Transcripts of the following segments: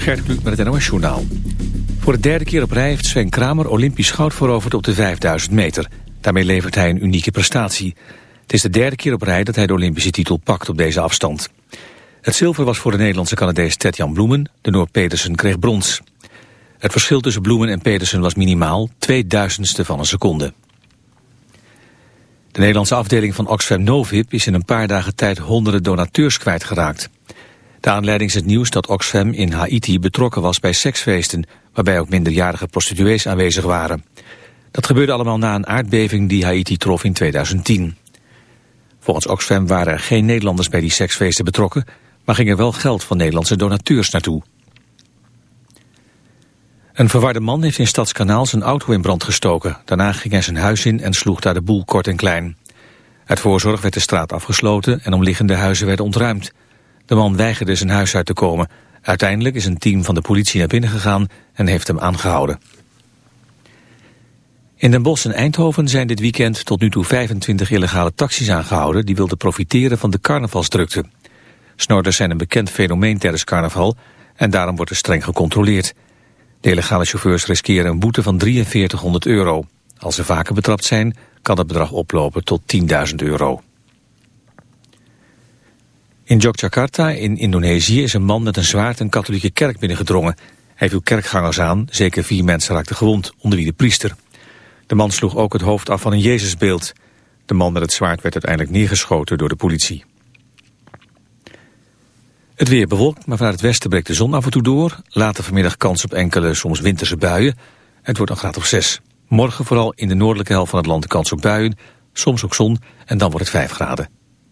Gert Kluk met het NOS Journaal. Voor de derde keer op rij heeft Sven Kramer Olympisch goud veroverd op de 5000 meter. Daarmee levert hij een unieke prestatie. Het is de derde keer op rij dat hij de Olympische titel pakt op deze afstand. Het zilver was voor de Nederlandse Canadees Ted-Jan Bloemen. De Noor Pedersen kreeg brons. Het verschil tussen Bloemen en Pedersen was minimaal twee duizendste van een seconde. De Nederlandse afdeling van Oxfam Novib is in een paar dagen tijd honderden donateurs kwijtgeraakt. De aanleiding het nieuws dat Oxfam in Haiti betrokken was bij seksfeesten, waarbij ook minderjarige prostituees aanwezig waren. Dat gebeurde allemaal na een aardbeving die Haiti trof in 2010. Volgens Oxfam waren er geen Nederlanders bij die seksfeesten betrokken, maar ging er wel geld van Nederlandse donateurs naartoe. Een verwarde man heeft in Stadskanaal zijn auto in brand gestoken. Daarna ging hij zijn huis in en sloeg daar de boel kort en klein. Uit voorzorg werd de straat afgesloten en omliggende huizen werden ontruimd. De man weigerde zijn huis uit te komen. Uiteindelijk is een team van de politie naar binnen gegaan en heeft hem aangehouden. In Den Bosch en Eindhoven zijn dit weekend tot nu toe 25 illegale taxis aangehouden... die wilden profiteren van de carnavalsdrukte. Snorders zijn een bekend fenomeen tijdens carnaval... en daarom wordt er streng gecontroleerd. De illegale chauffeurs riskeren een boete van 4300 euro. Als ze vaker betrapt zijn, kan het bedrag oplopen tot 10.000 euro. In Yogyakarta in Indonesië is een man met een zwaard een katholieke kerk binnengedrongen. Hij viel kerkgangers aan, zeker vier mensen raakten gewond, onder wie de priester. De man sloeg ook het hoofd af van een Jezusbeeld. De man met het zwaard werd uiteindelijk neergeschoten door de politie. Het weer bewolkt, maar vanuit het westen breekt de zon af en toe door. Later vanmiddag kans op enkele, soms winterse buien. Het wordt een graad of 6. Morgen vooral in de noordelijke helft van het land kans op buien. Soms ook zon en dan wordt het 5 graden.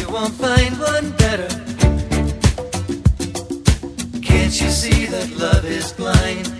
You won't find one better. Can't you see that love is blind?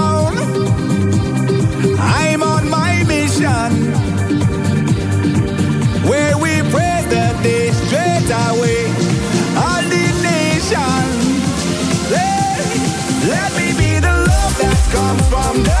come from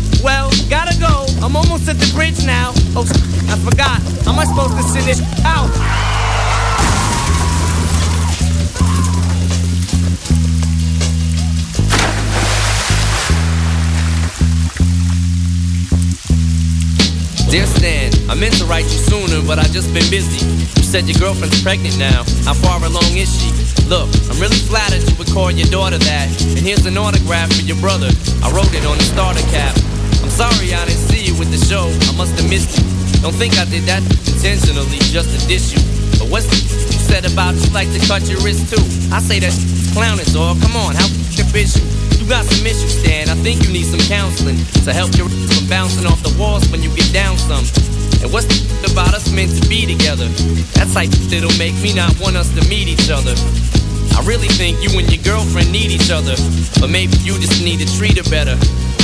Well, gotta go. I'm almost at the bridge now. Oh, I forgot. How am I supposed to send this out? Dear Stan, I meant to write you sooner, but I just been busy. You said your girlfriend's pregnant now. How far along is she? Look, I'm really flattered you would call your daughter that. And here's an autograph for your brother. I wrote it on the starter cap. I'm sorry I didn't see you with the show. I must have missed you. Don't think I did that intentionally just to diss you. But what's the you said about you like to cut your wrist too? I say that clown is all. Come on, how bitch you? You got some issues, Stan. I think you need some counseling to help your from bouncing off the walls when you get down some. And what's the about us meant to be together? That's like that'll make me not want us to meet each other. I really think you and your girlfriend need each other, but maybe you just need to treat her better.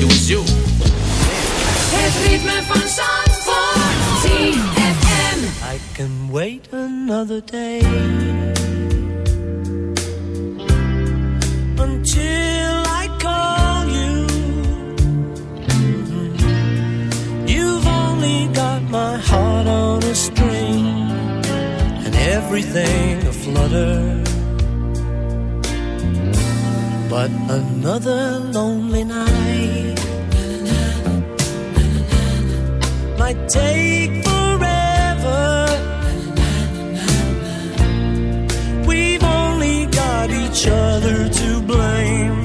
it was you. Het ritme van Zandvoort. ZFM. I can wait another day until I call you. Mhm. You've only got my heart on a string and everything aflutter. But another lonely night might take forever. We've only got each other to blame.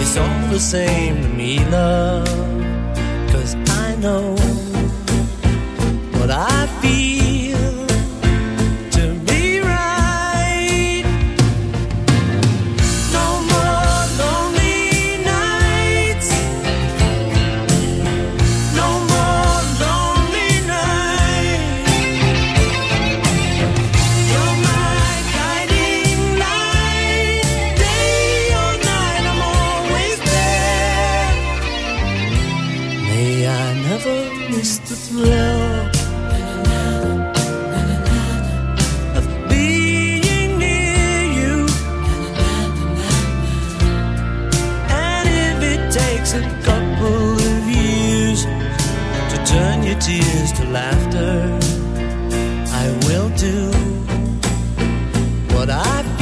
It's all the same to me, love. Cause I know what I feel turn your tears to laughter. I will do what I